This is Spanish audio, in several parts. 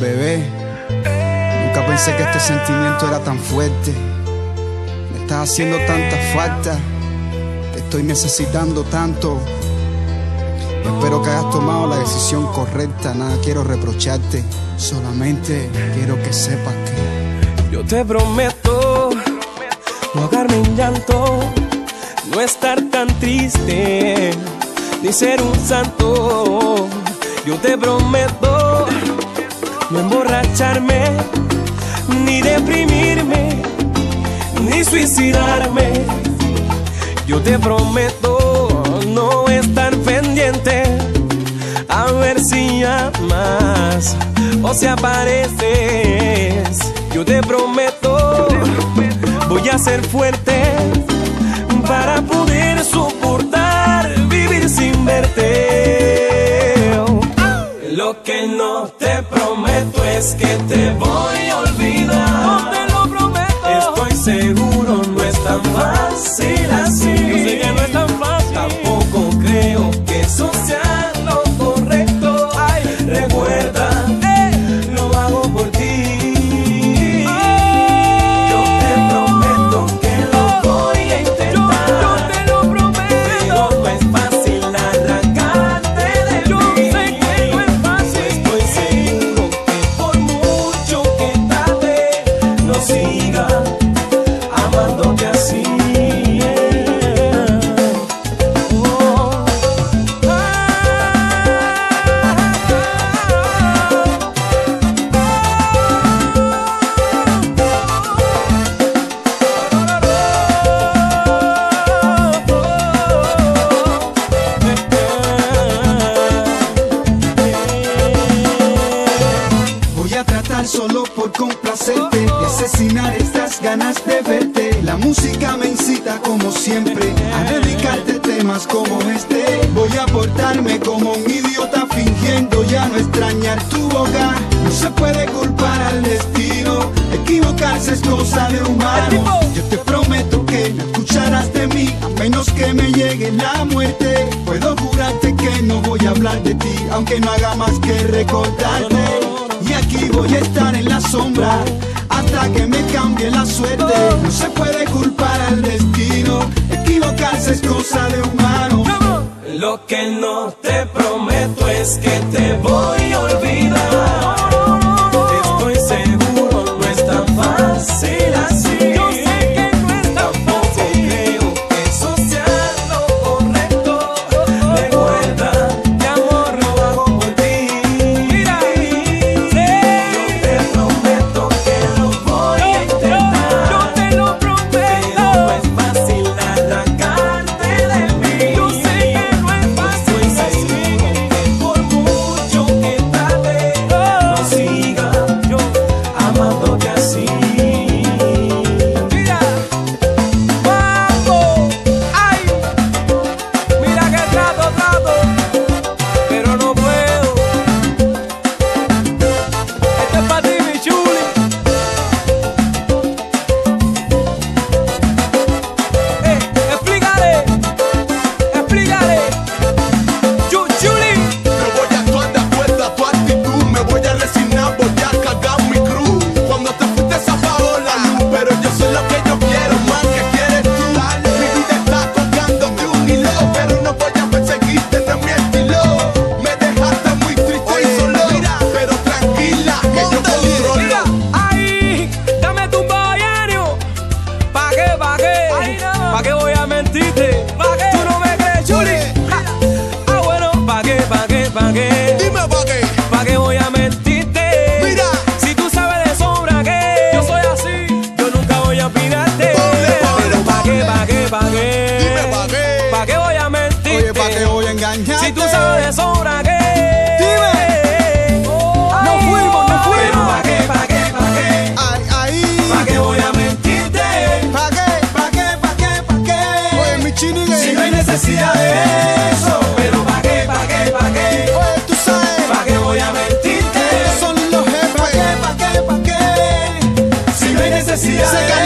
bebé. Nunca pensé que este sentimiento era tan fuerte. Me estás haciendo tanta falta. Te estoy necesitando tanto. Espero que hayas tomado la decisión correcta. Nada quiero reprocharte. Solamente quiero que sepas que. Yo te prometo no ahogarme en llanto, no estar tan triste, ni ser un santo. Yo te prometo no emborracharme, ni deprimirme, ni suicidarme. Yo te prometo no estar pendiente a ver si llamas o si apareces. Yo te prometo, voy a ser fuerte para poder soportar vivir sin verte. Lo que no te prometo es que te voy a olvidar. No te lo prometo. Estoy seguro, no es tan fácil así. voy a hablar de ti, aunque no haga más que recordarte. Y aquí voy a estar en la sombra hasta que me cambie la suerte. No se puede culpar al destino, equivocarse es cosa de humano. Lo que no te prometo es que te voy a olvidar. Say,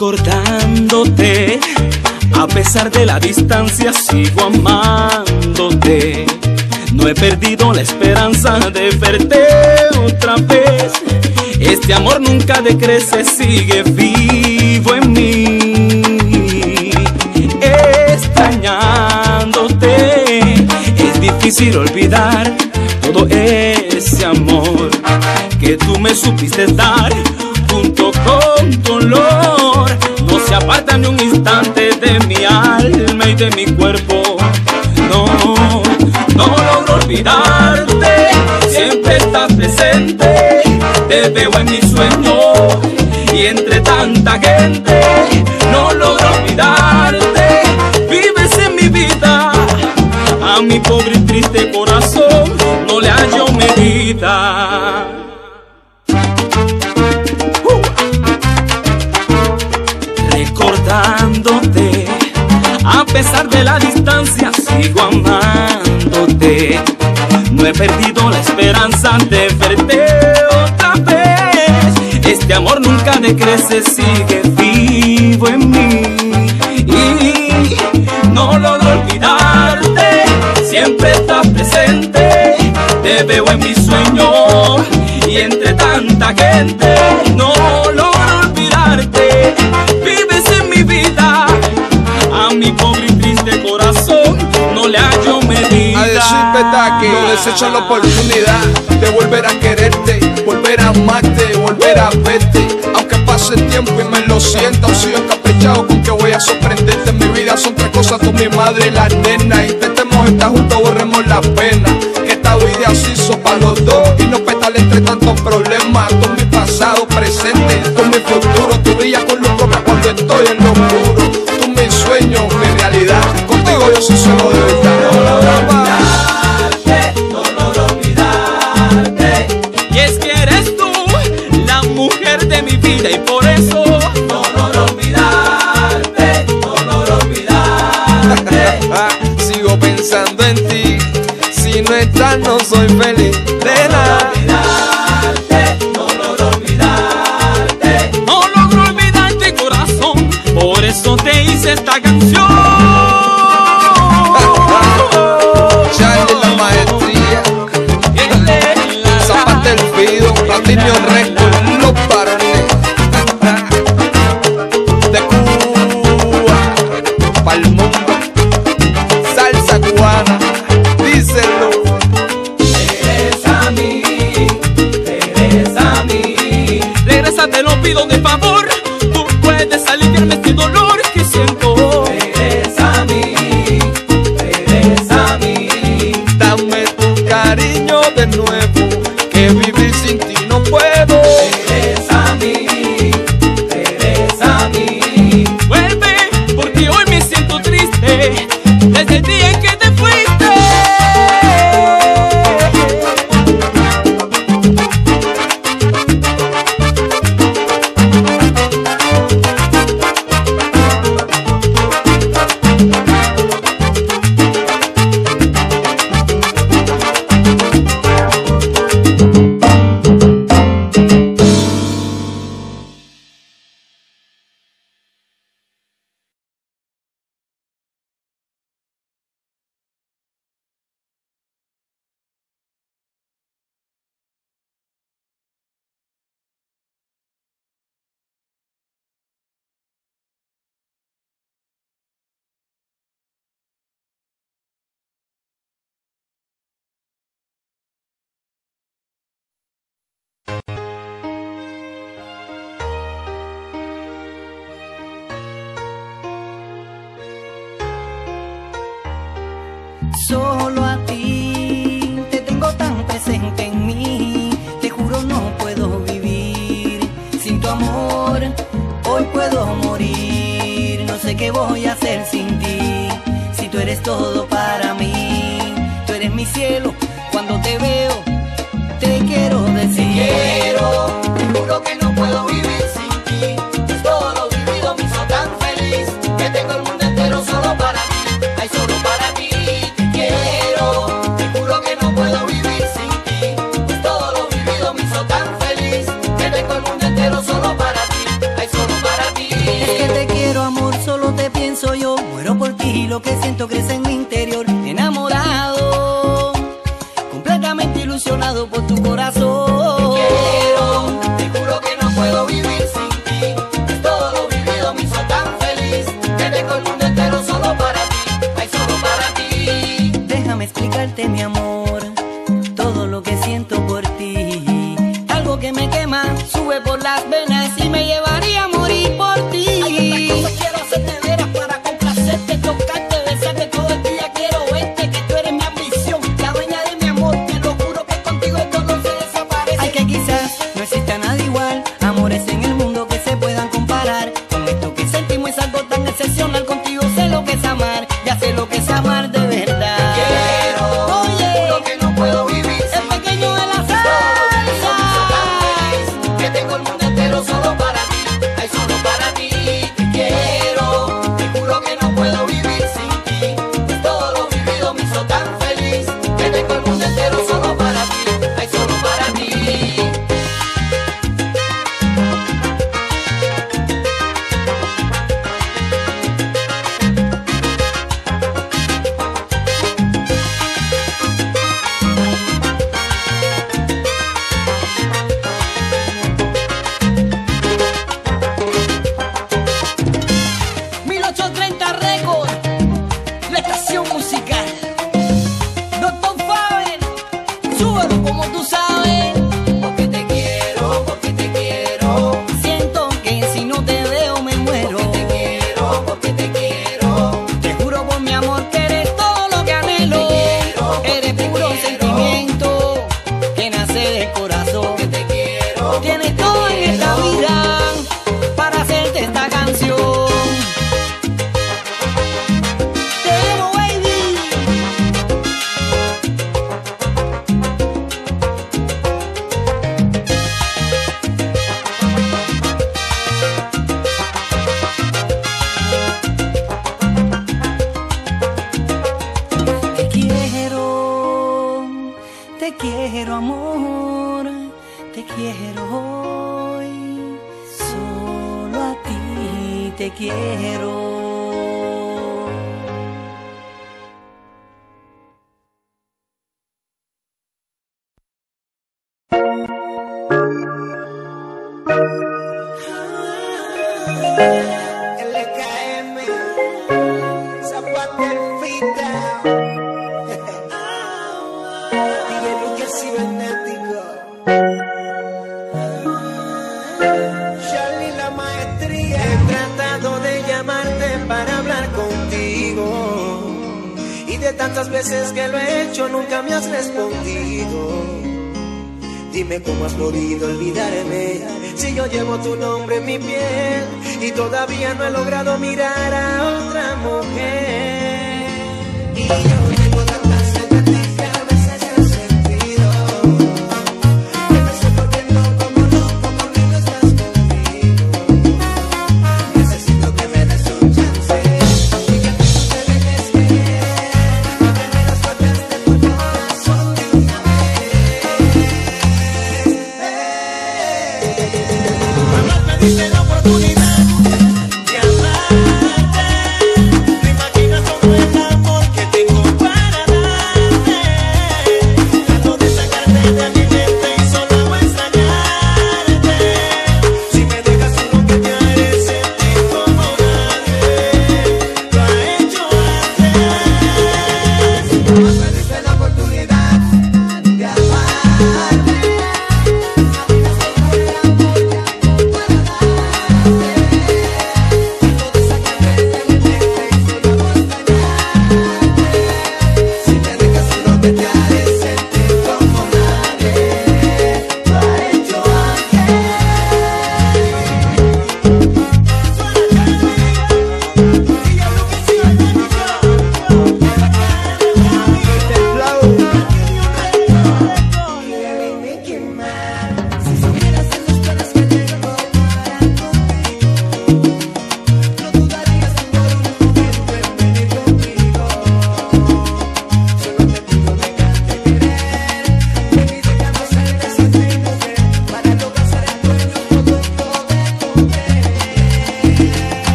Recordándote, a pesar de la distancia, sigo amándote. No he perdido la esperanza de verte otra vez. Este amor nunca decrece, sigue vivo en mí. Extrañándote, es difícil olvidar todo ese amor que tú me supiste dar se aparta ni un instante de mi alma y de mi cuerpo. No, no logro olvidarte, siempre estás presente. Te veo en mi sueño y entre tanta gente. No logro olvidarte, vives en mi vida. A mi pobre y triste corazón no le hallo medida. Pesar de la distancia, sigo amándote. No he perdido la esperanza de verte otra vez. Este amor nunca decrece, sigue vivo en mí. Y no logro olvidarte, siempre estás presente. Te veo en mi sueño y entre tanta gente. No desecho la oportunidad de volver a quererte, volver a amarte, volver a verte. Aunque pase el tiempo y me lo sienta, o sigo encaprichado con que voy a sorprenderte. En mi vida son tres cosas, tú mi madre y la nena. Intentemos estar juntos, borremos la pena. Que esta vida se hizo para los dos y no petal entre tantos problemas. Tú mi pasado, presente, tú mi futuro. Tú brillas con luz propia cuando estoy en lo oscuro. Tú mi sueño, mi realidad. Contigo yo soy solo No no soy feliz. Nena. No logro olvidarte corazón, por eso te hice esta canción. Charlie la maestría. Zapata el Fido. Platinio Record. Voy a hacer sin ti. Si tú eres todo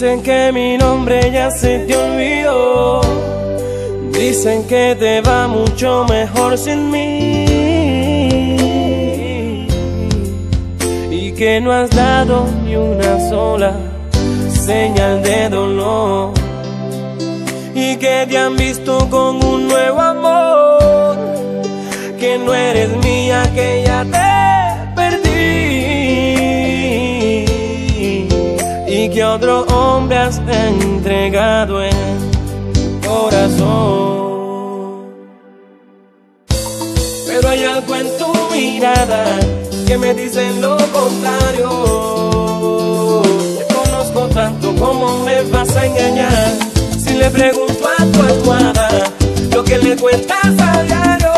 Dicen que mi nombre ya se te olvidó. Dicen que te va mucho mejor sin mí. Y que no has dado ni una sola señal de dolor. Y que te han visto con un nuevo amor. Que no eres mía, que ya que otro hombre has entregado el corazón. Pero hay algo en tu mirada que me dice lo contrario. Te conozco tanto como me vas a engañar. Si le pregunto a tu almohada lo que le cuentas a diario.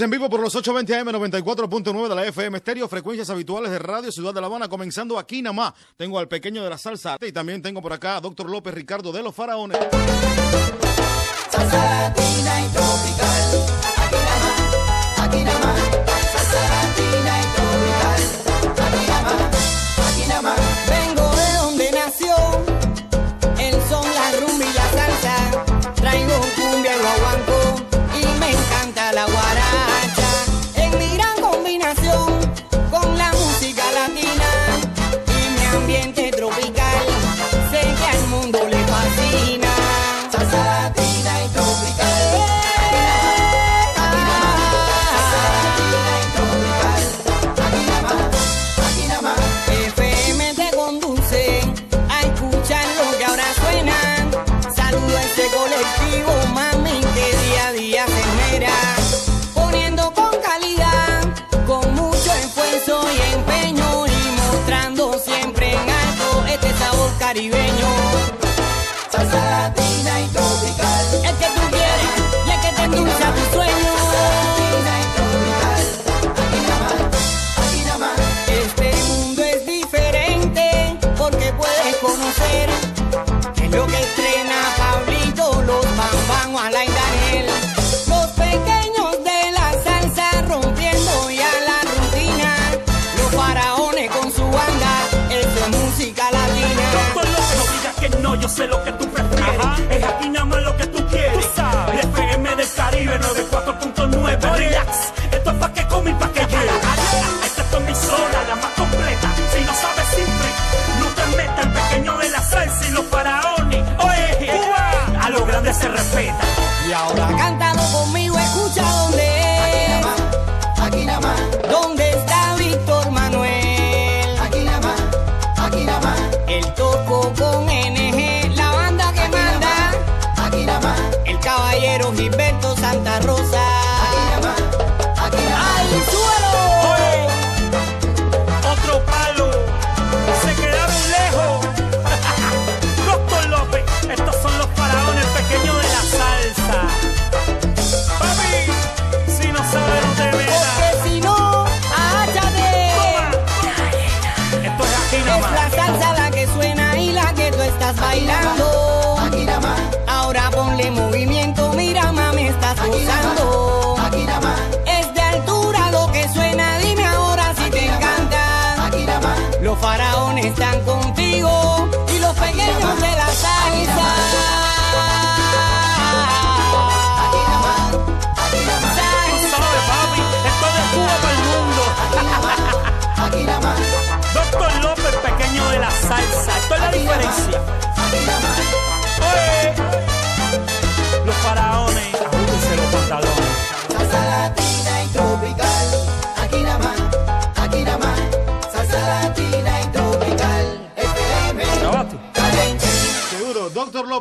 En vivo por los 820 AM 94.9 de la FM Estéreo, frecuencias habituales de Radio Ciudad de La Habana, comenzando aquí nada más. Tengo al pequeño de la salsa y también tengo por acá a Doctor López Ricardo de los Faraones. Salsa latina y tropical. online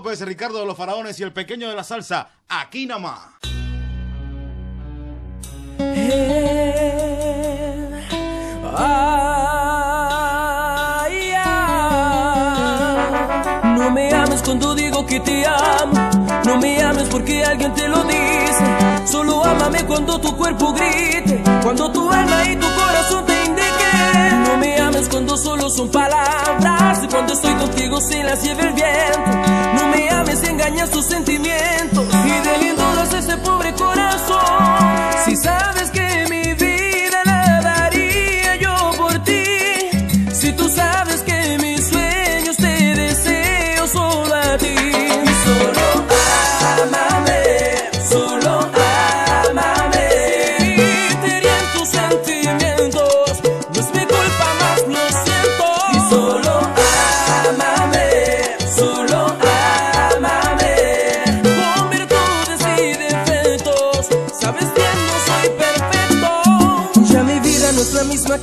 López, Ricardo de los Faraones y el pequeño de la salsa, aquí nada más. No me ames cuando digo que te amo. No me ames porque alguien te lo dice. Solo ámame cuando tu cuerpo grite. Cuando tu alma y tu corazón te indiquen amas cuando solo son palabras y cuando estoy contigo se las lleva el viento. No me ames, engañas tus sentimientos y doliendo ese pobre corazón. Si sabes que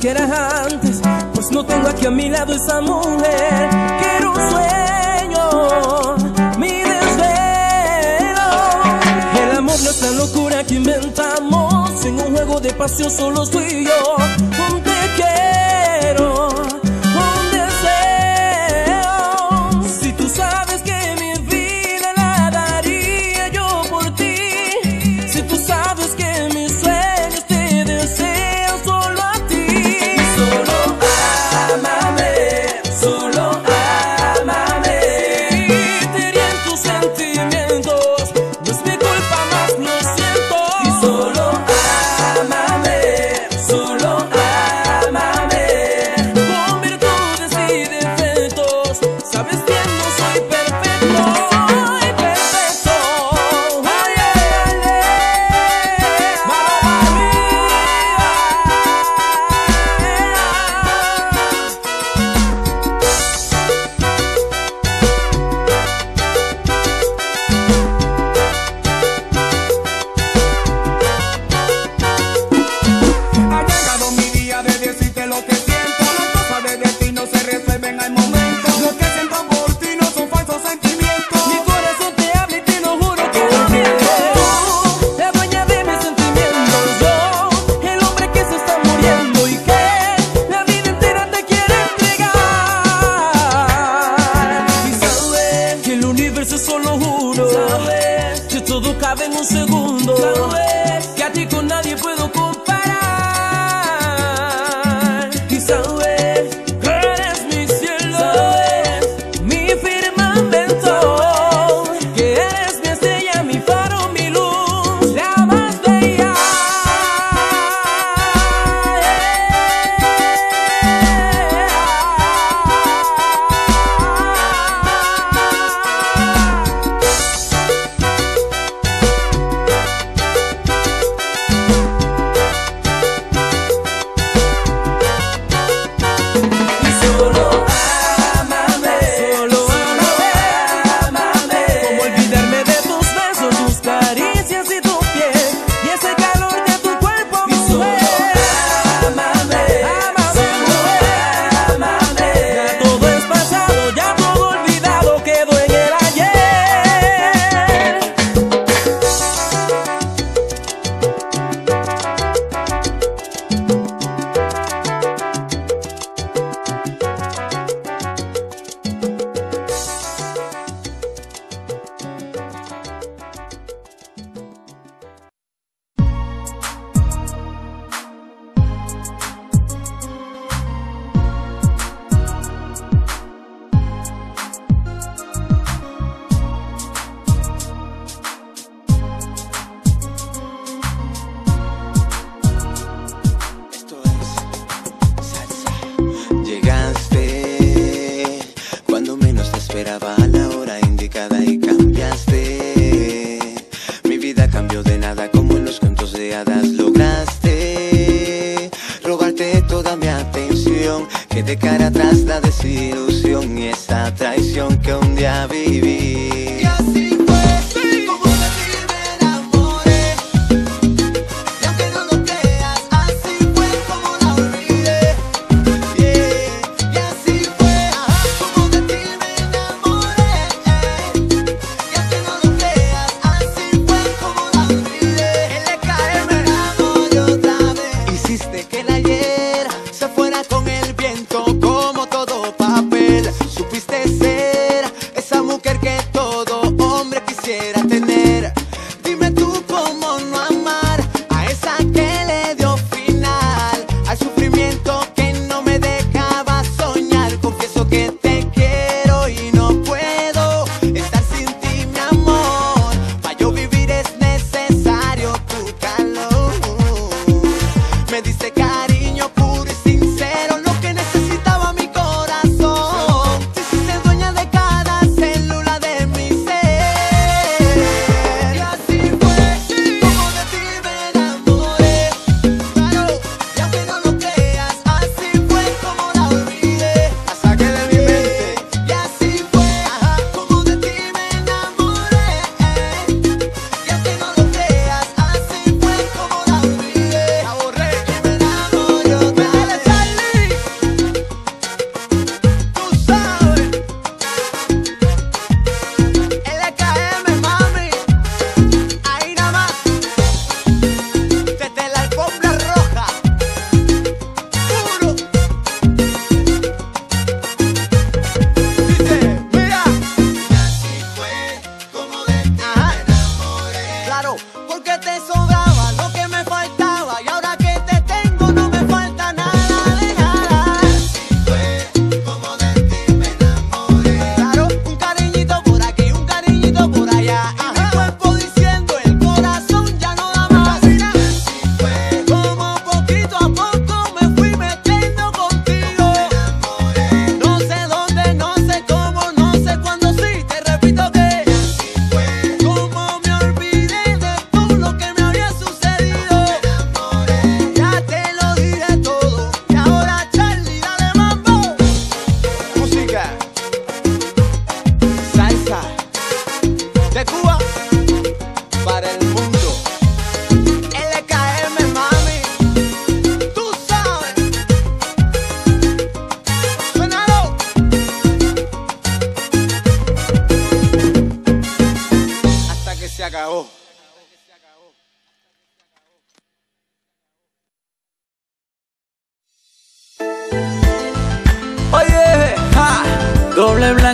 que era antes, pues no tengo aquí a mi lado esa mujer que era un sueño, mi desvelo. El amor no es la locura que inventamos en un juego de pasión solo soy yo. Un te quiero. don't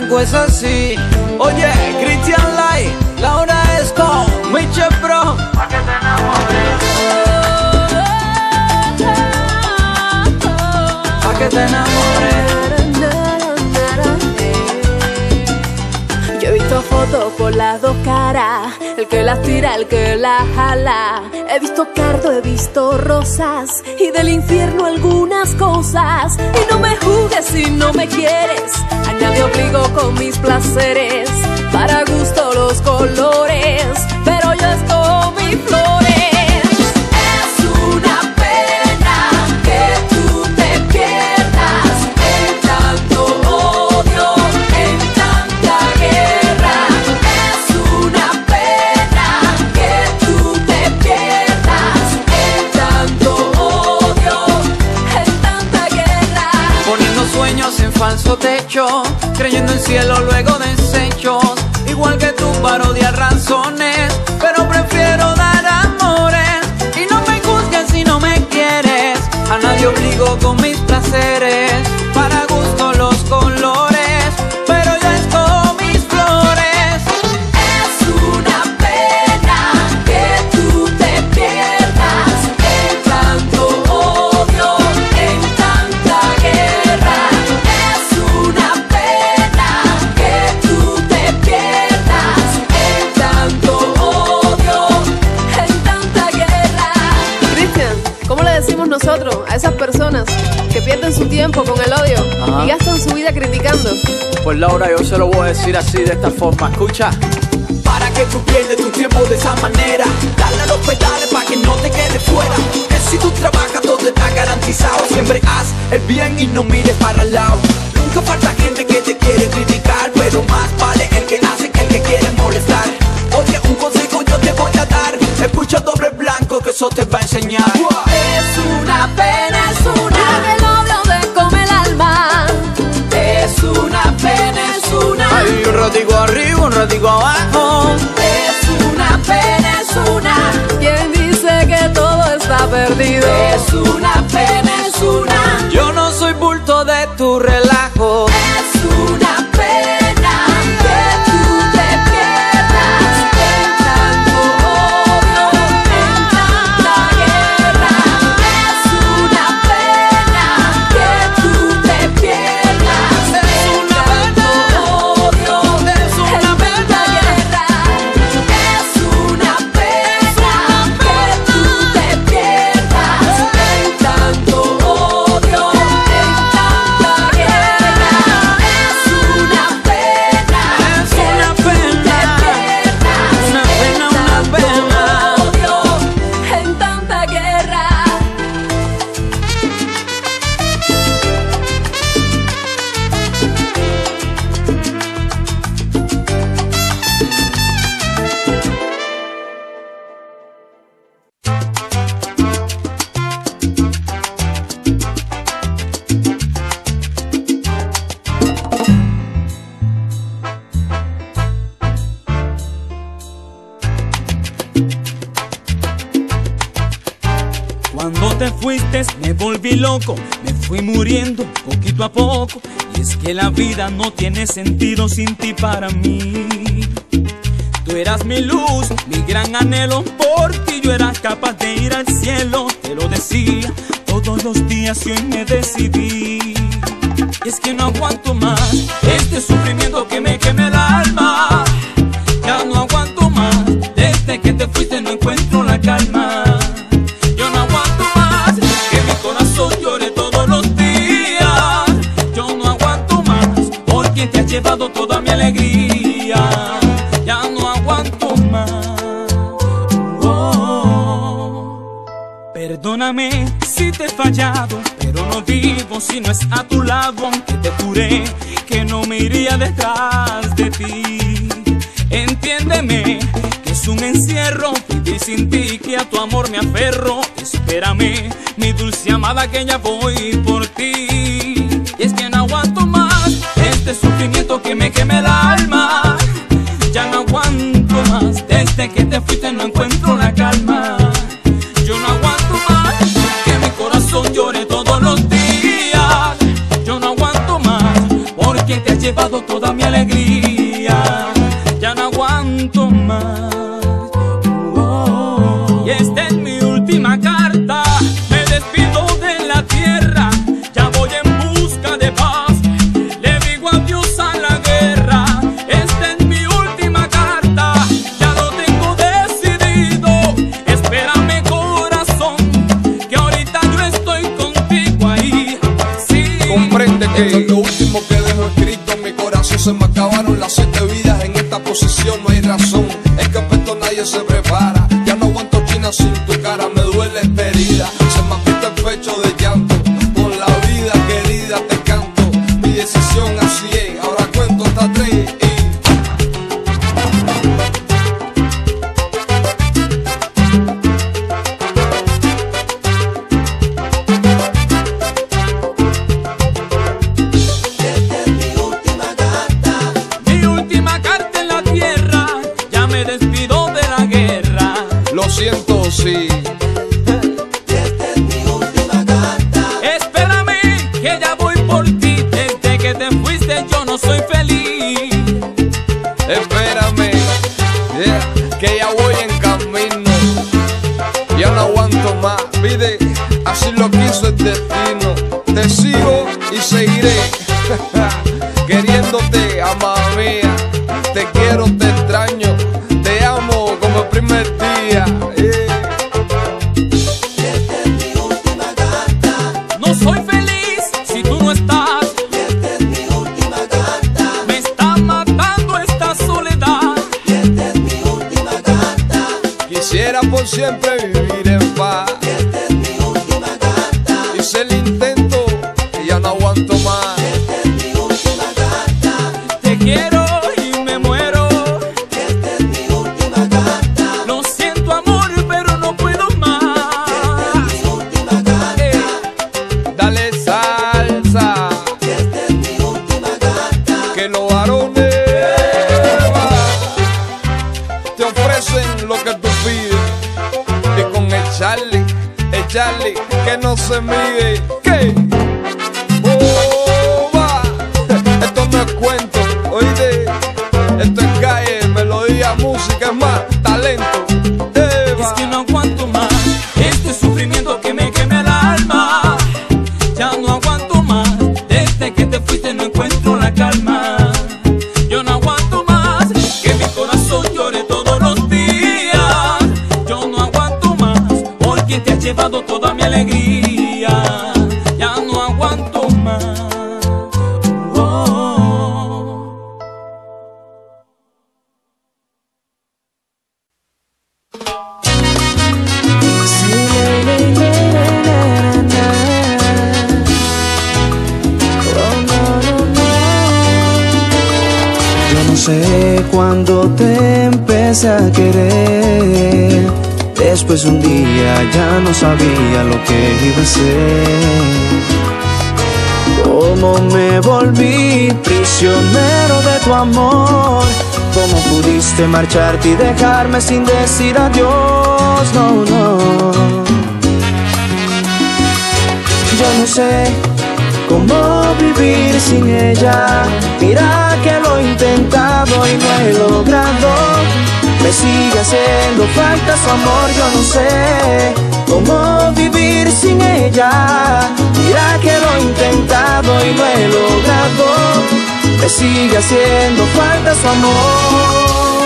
tampoco es así. Oye, Christian Lai, Laura Esco, Miche Pro. Pa' que te enamores. Pa' que te enamores. Yo he visto fotos por las dos caras el que las tira, el que la jala. He visto cardo, he visto rosas y del infierno algunas cosas. Y no me juzgues si no me quieres, a nadie obligo con mis placeres. Para gusto los colores, pero yo escojo mi flor. creyendo en cielo luego desechos, igual que tú parodias razones, pero prefiero dar amores y no me juzgues si no me quieres, a nadie obligo con mis placeres. su tiempo con el odio y gastan su vida criticando. Pues Laura, yo se lo voy a decir así de esta forma, escucha. Para que tú pierdes tu tiempo de esa manera, dale a los pedales para que no te quedes fuera. Que si tú trabajas todo está garantizado, siempre haz el bien y no mires para el lado. Nunca falta gente que te quiere criticar, pero más vale el que nace que el que quiere molestar. Oye, un consejo yo te voy a dar, escucha doble blanco que eso te va a enseñar. Es una pena ratico arriba, un ratico abajo. Es una pena, es una. Quien dice que todo está perdido? Es una pena, es una. Yo no soy bulto de tu red. vida no tiene sentido sin ti para mí. Tú eras mi luz, mi gran anhelo, por ti yo era capaz de alegría. No se mide. Marcharte y dejarme sin decir adiós. No, no. Yo no sé cómo vivir sin ella. Mira que lo he intentado y no he logrado. Me sigue haciendo falta su amor, yo no sé cómo vivir sin ella. Mira que lo he intentado y no he logrado. Me sigue haciendo falta su amor.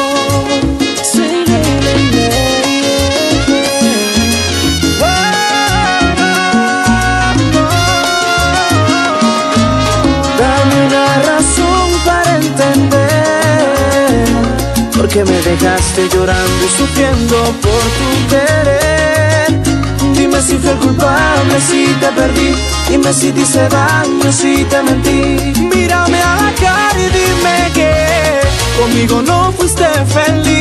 Qué me dejaste llorando y sufriendo por tu querer. Dime si fue culpable, si te perdí. Dime si te hice daño, si te mentí. Mírame conmigo no fuiste feliz.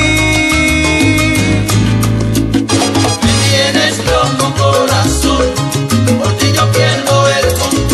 Tienes loco corazón, por ti yo pierdo el control.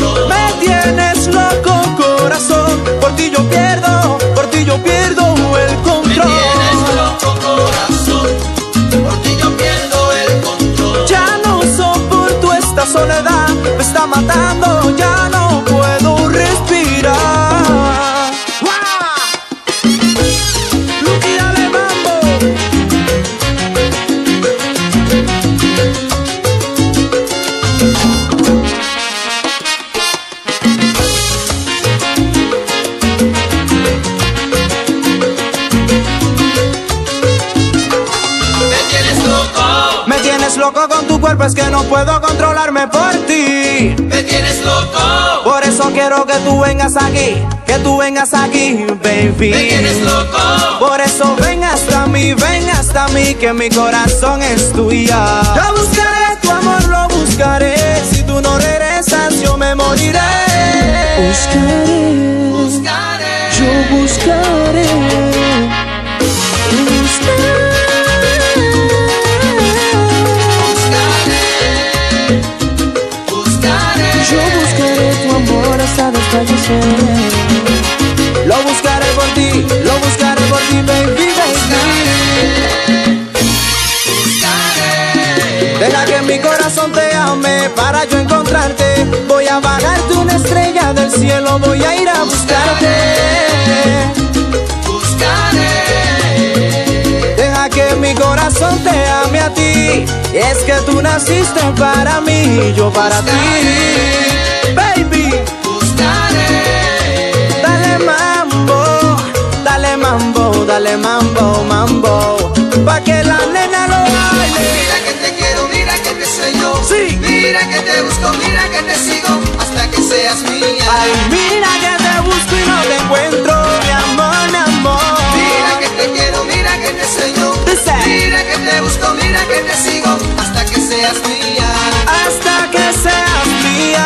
Quiero que tú vengas aquí, que tú vengas aquí, baby. me tienes loco. Por eso ven hasta mí, ven hasta mí, que mi corazón es tuya. Yo buscaré tu amor, lo buscaré. Si tú no regresas, yo me moriré. Buscaré, Buscaré, yo buscaré. buscaré, Lo buscaré por ti, lo buscaré por ti, baby, baby. Deja que mi corazón te ame para yo encontrarte. Voy a bajarte una estrella del cielo, voy a ir a buscarte. Deja que mi corazón te ame a ti. Es que tú naciste para mí, y yo para ti. Dale mambo, dale mambo, dale mambo, mambo. Pa' que la nena lo baile. Mira que te quiero, mira que te sueño. Sí. Mira que te busco, mira que te sigo hasta que seas mía. Ay, mira que te busco y no te encuentro, mi amor, mi amor. Mira que te quiero, mira que te sueño. Dice. Mira que te busco, mira que te sigo hasta que seas mía. Hasta que seas mía,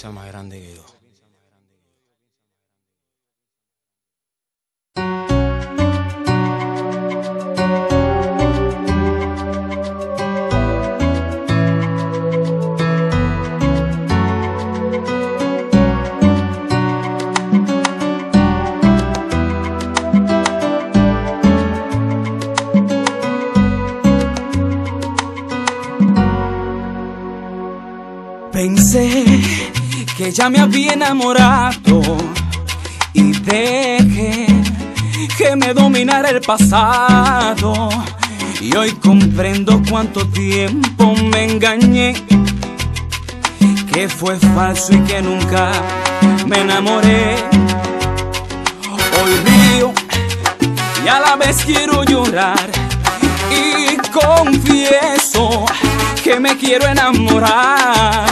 sonrisa más grande. Ya me había enamorado y dejé que me dominara el pasado. Y hoy comprendo cuánto tiempo me engañé, que fue falso y que nunca me enamoré. Hoy río y a la vez quiero llorar y confieso que me quiero enamorar,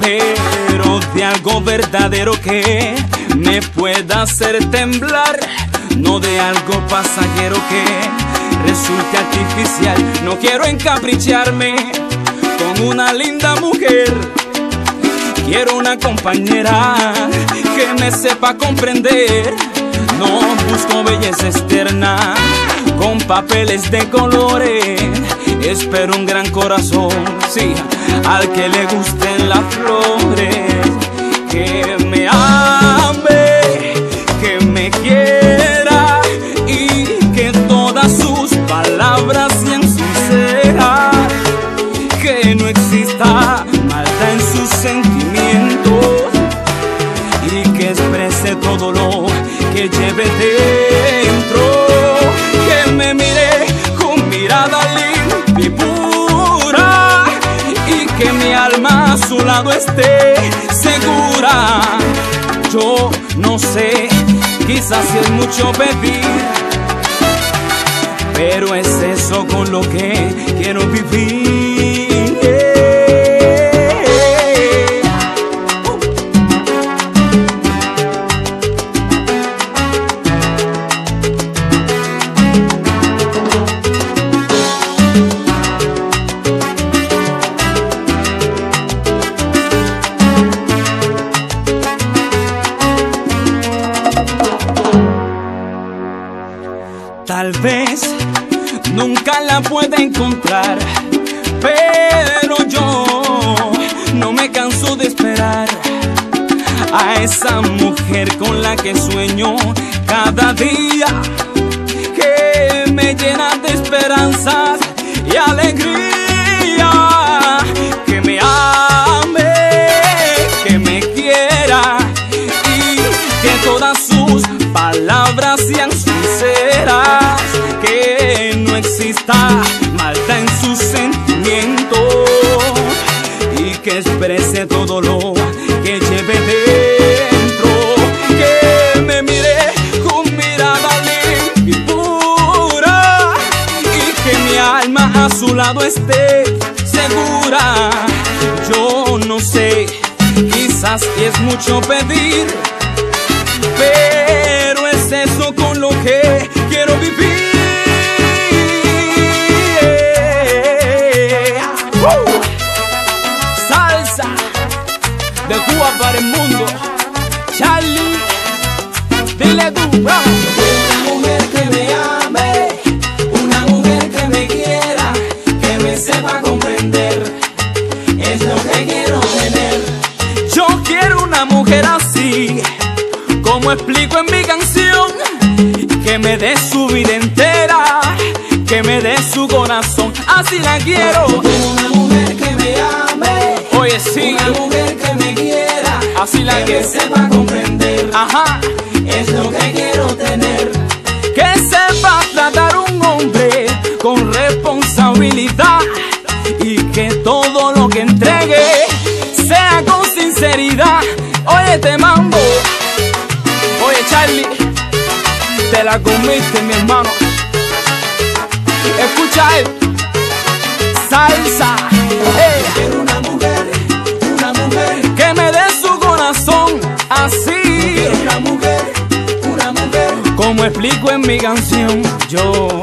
pero de algo verdadero que me pueda hacer temblar, no de algo pasajero que resulte artificial. No quiero encapricharme con una linda mujer. Quiero una compañera que me sepa comprender. No busco belleza externa con papeles de colores. Espero un gran corazón, sí, al que le gusten las flores. Que me ame, que me quiera y que todas sus palabras sean sinceras. Que no exista maldad en sus sentimientos y que exprese todo lo que lleve dentro. Lado esté segura. Yo no sé, quizás si es mucho pedir, pero es eso con lo que quiero vivir. Así la quiero. Una mujer que me ame, Oye, sí, una mujer que me quiera, así la que quiero. me sepa comprender, Ajá, es lo que quiero tener. que sepa tratar un hombre con responsabilidad y que todo lo que entregue sea con sinceridad. Oye, te mambo. Oye, Charlie, te la comiste, mi hermano. Escucha él. Salsa. Ey. Quiero una mujer, una mujer, Que me dé su corazón así. quiero una mujer, una mujer, Como explico en mi canción, yo.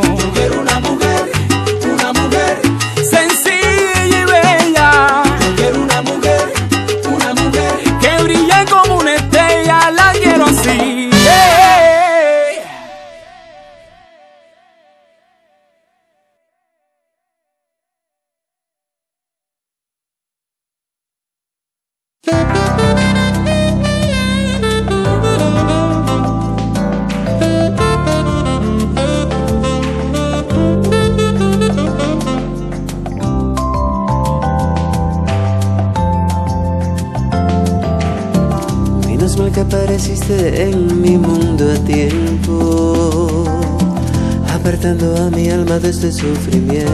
Sufrimiento.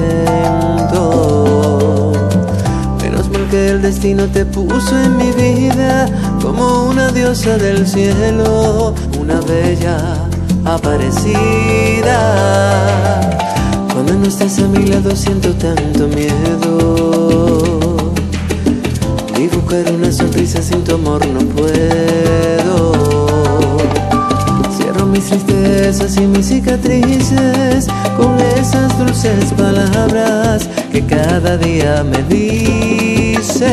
Menos mal que el destino te puso en mi vida como una diosa del cielo, una bella aparecida. Cuando no estás a mi lado siento tanto miedo. Dibujar una sonrisa sin tu amor no puedo. Cierro mis tristezas y mis cicatrices con esas dulces palabras que cada día me dices.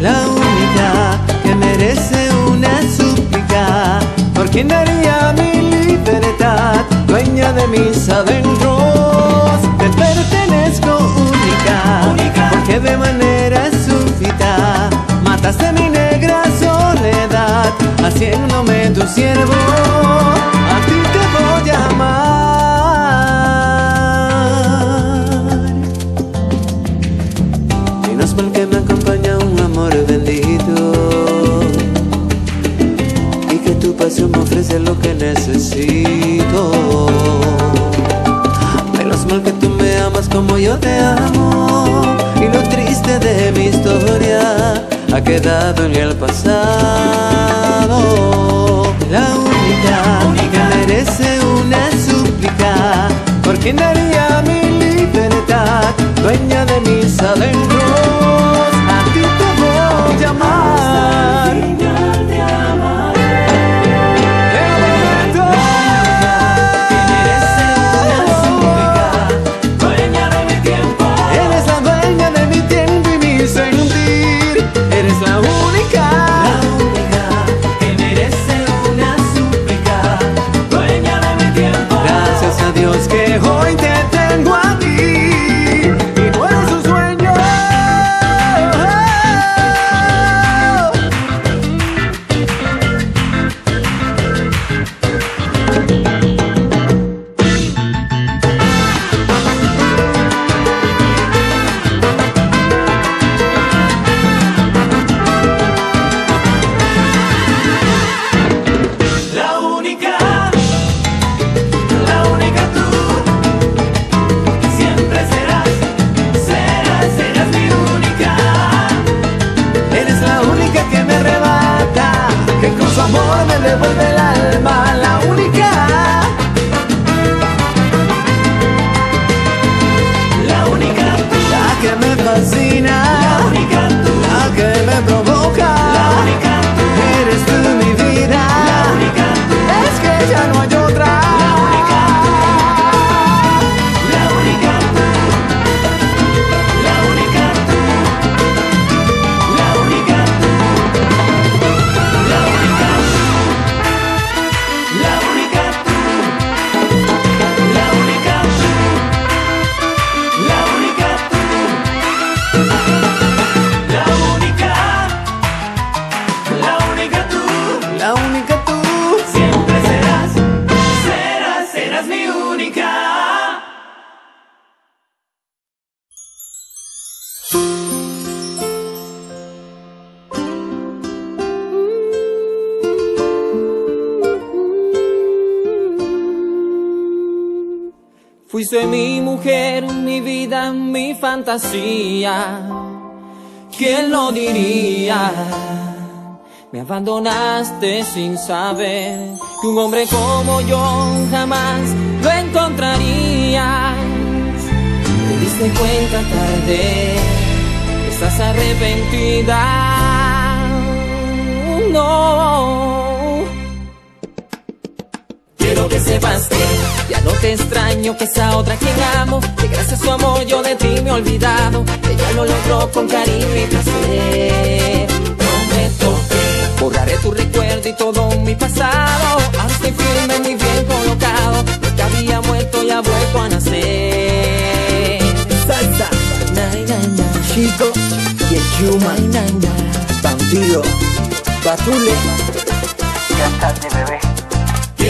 La única que merece una súplica, por quien daría mi libertad, dueña de mis adentros. Te pertenezco única, porque de manera súbita mataste mi negra soledad, haciéndome tu siervo. A ti te voy a amar. Pasión me ofrece lo que necesito. Menos mal que tú me amas como yo te amo y lo triste de mi historia ha quedado en el pasado. La única, que merece una súplica, por quien daría mi libertad, dueña de mis adentros. A ti te voy a amar. εγώ fantasía. ¿Quién lo diría? Me abandonaste sin saber que un hombre como yo jamás lo encontrarías. Te diste cuenta tarde, estás arrepentida. No. Quiero que sepas que ya no te extraño, que esa otra quien amo, que gracias a su amor yo de ti me he olvidado, ella lo logró con cariño y placer. Prometo que borraré tu recuerdo y todo mi pasado, ahora estoy firme, muy bien colocado, lo que había muerto ya ha vuelto a nacer. Salsa, na, na, na. Chico y el Yuma, Bandido, Batule, cantante bebé.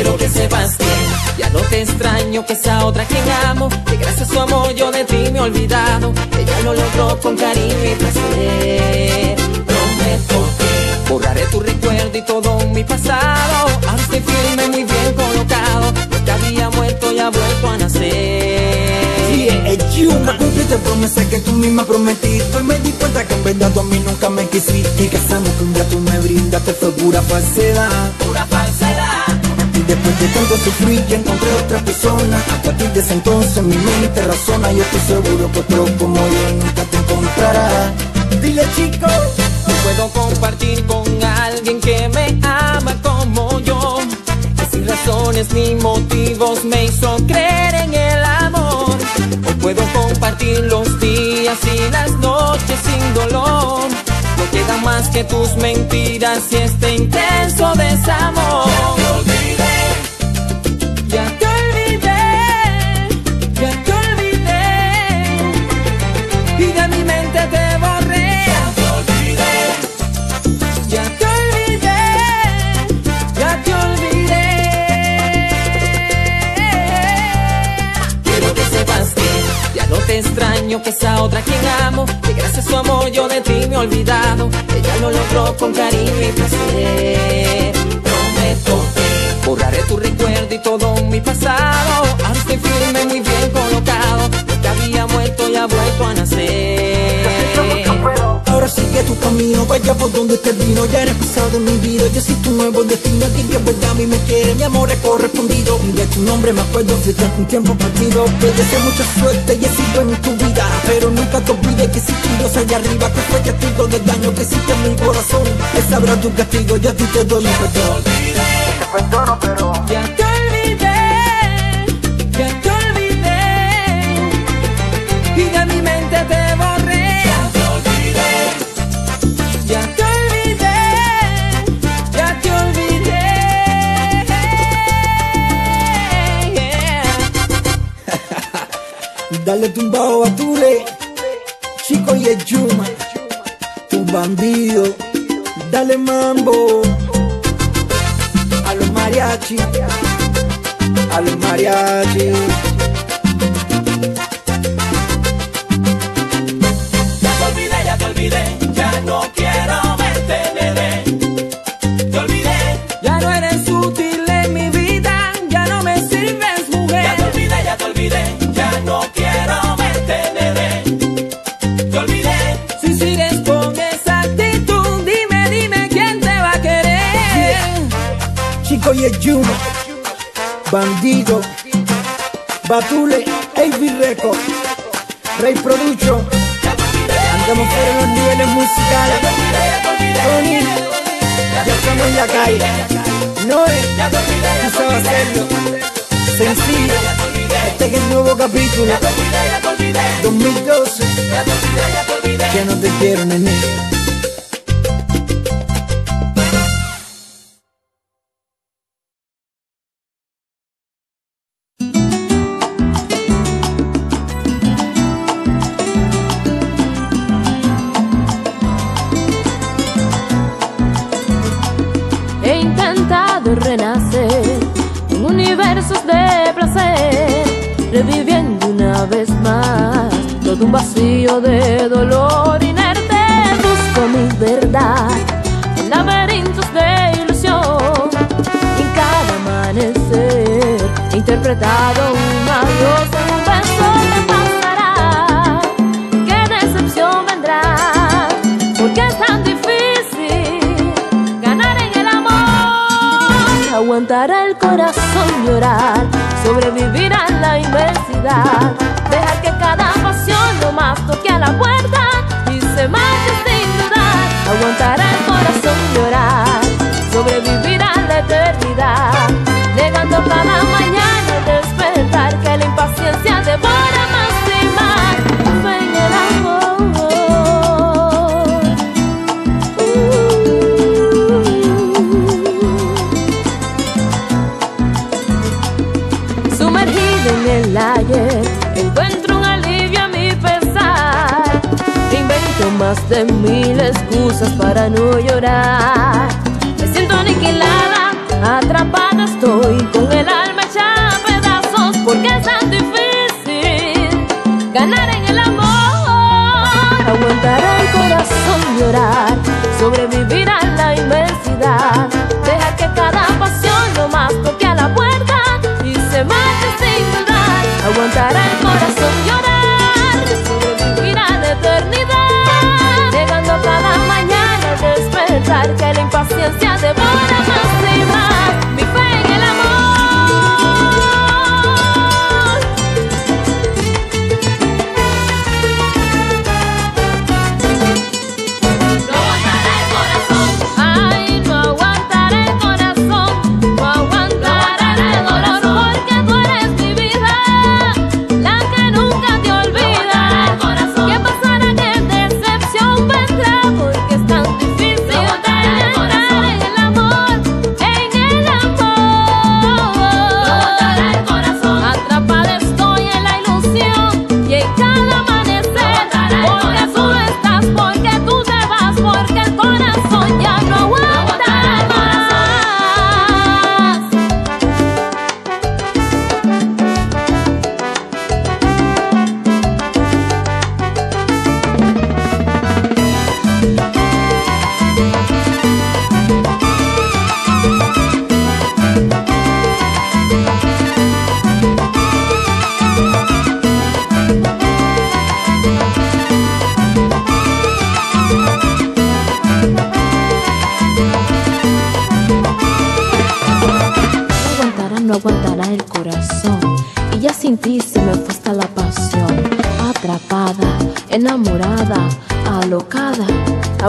Quiero que sepas que ya no te extraño, que esa otra quien amo, que gracias a su amor yo de ti me he olvidado, ella lo logró con cariño y placer. Prometo que Borraré tu recuerdo y todo mi pasado. Ahora estoy firme, muy bien colocado. Lo que había muerto ya ha vuelto a nacer. Yeah, es Yuma, cumpliste promesa que tú misma prometiste Y me di cuenta que en verdad tú a mí nunca me quisiste Y que esa mujer que un día tú me brindaste fue pura falsedad Pura falsedad Y después de tanto sufrir ya encontré otra persona. A partir de ese entonces mi mente razona. Y estoy seguro que otro como yo nunca te encontrará. Dile chico No puedo compartir con alguien que me ama como yo. Que sin razones ni motivos me hizo creer en el amor. Hoy puedo compartir los días y las noches sin dolor. No queda más que tus mentiras y este intenso desamor extraño, que esa otra quien amo, que gracias a su amor yo de ti me he olvidado. Ella lo logró con cariño y placer. Prometo que borraré tu recuerdo y todo mi pasado. Ahora estoy firme, muy bien colocado. Lo había muerto ya ha vuelto a nacer. Tu camino, vaya por donde te vino Ya eres pasado de mi vida, yo soy tu nuevo destino en verdad a mí me quiere, mi amor es correspondido Y de tu nombre me acuerdo, fuiste un tiempo partido Te deseo mucha suerte y he sido en tu vida Pero nunca te olvides que si Dios allá arriba Que fue testigo del daño que hiciste en mi corazón Él sabrá tu castigo, yo a ti te doy mi perdón. Te perdono pero Ya te Dale tumbao a Tule, chico y el Yuma, tu bandido. Dale mambo a los mariachi, a los mariachi. Ya te olvidé, ya te olvidé, ya no quiero verte, bebé. Te olvidé, Ya no eres útil en mi vida, ya no me sirves mujer ya te olvidé, ya te olvidé, Bandido, Batule, AB Record, Rey Production. Andamos por los niveles musicales. Tony, ya estamos en la calle. No es, tú sabes hacerlo. Sencillo, este es el nuevo capítulo. 2012, que no te quiero, nene. Aguantar el corazón llorar, sobrevivir a la inmensidad. Dejar que cada pasión no más toque a la puerta y se marche sin dudar. Aguantar el corazón llorar, sobrevivir a la eternidad. Negando cada mañana más mil excusas para no llorar. Me siento aniquilada, atrapada estoy con el alma hecha a pedazos porque es tan difícil ganar en el amor. Aguantar el corazón llorar, sobrevivir a la inmensidad. Deja que cada pasión lo más toque a la puerta y se marche sin maldad. Aguantar el corazón pensar que la impaciencia devora más y más.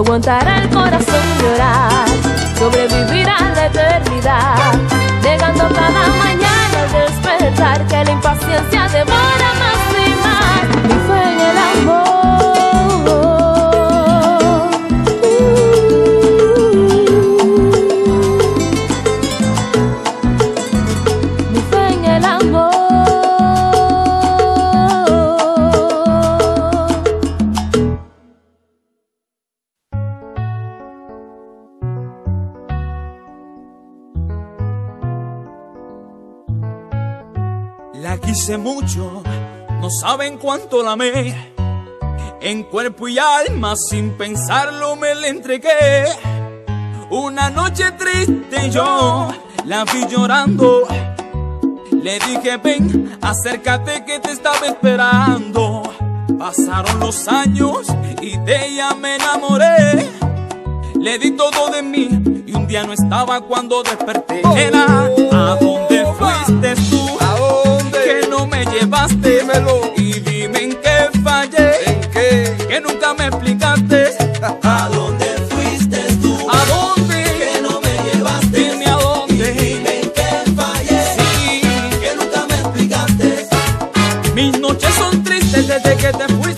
aguantará el corazón llorar, sobrevivirá la eternidad, negando cada mañana al despertar que la impaciencia devora más. saben cuánto la amé. En cuerpo y alma, sin pensarlo, me le entregué. Una noche triste yo la vi llorando. Le dije, ven, acércate que te estaba esperando. Pasaron los años y de ella me enamoré. Le di todo de mí y un día no estaba cuando desperté. Era, ¿a dónde fuiste tú? llevaste, dímelo. Y dime en qué fallé, en qué, que nunca me explicaste. A dónde fuiste tú, a dónde que no me llevaste, dime a dónde, y dime en qué fallé, que nunca me explicaste. Mis noches son tristes desde que te fuiste.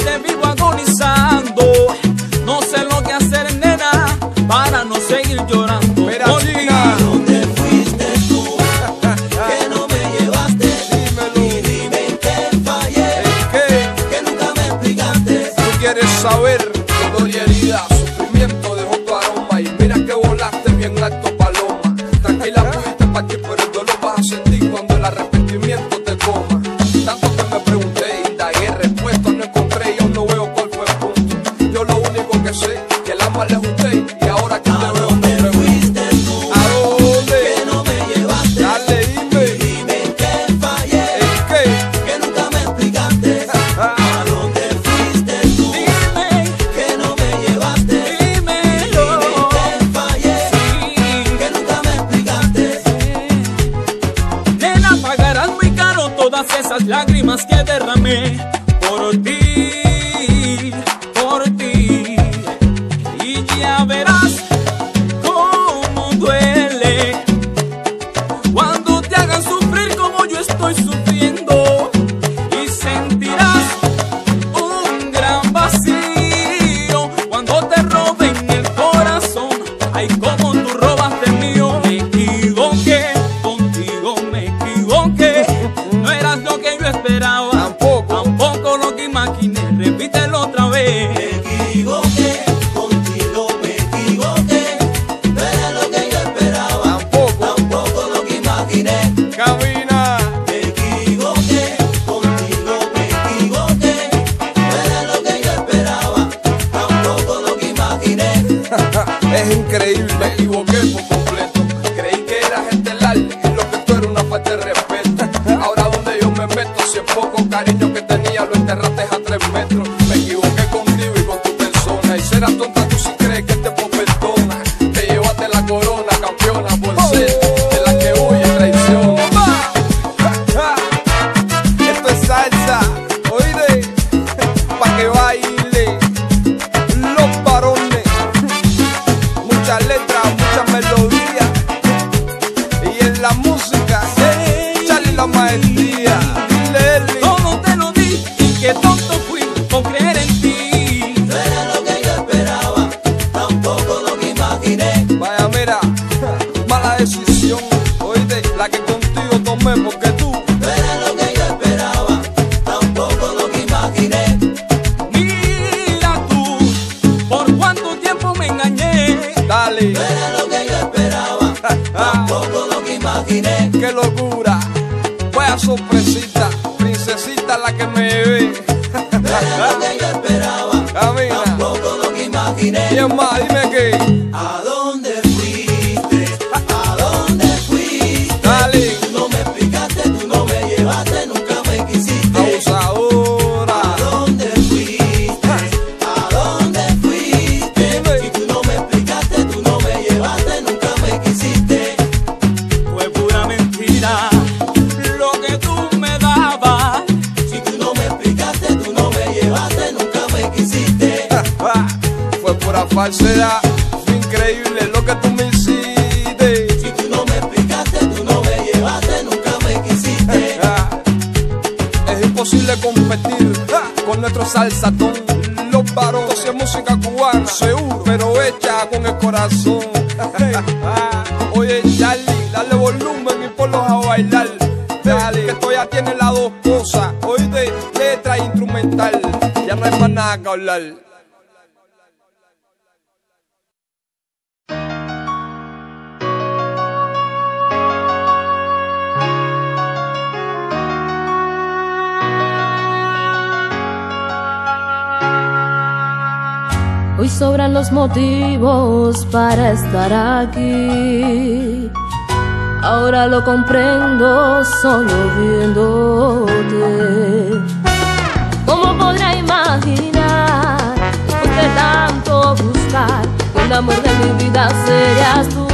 Y ahora aquí ah. Всем мать! Hoy sobran los motivos para estar aquí. Ahora lo comprendo solo viéndote. llevar. El amor de mi vida serías tú.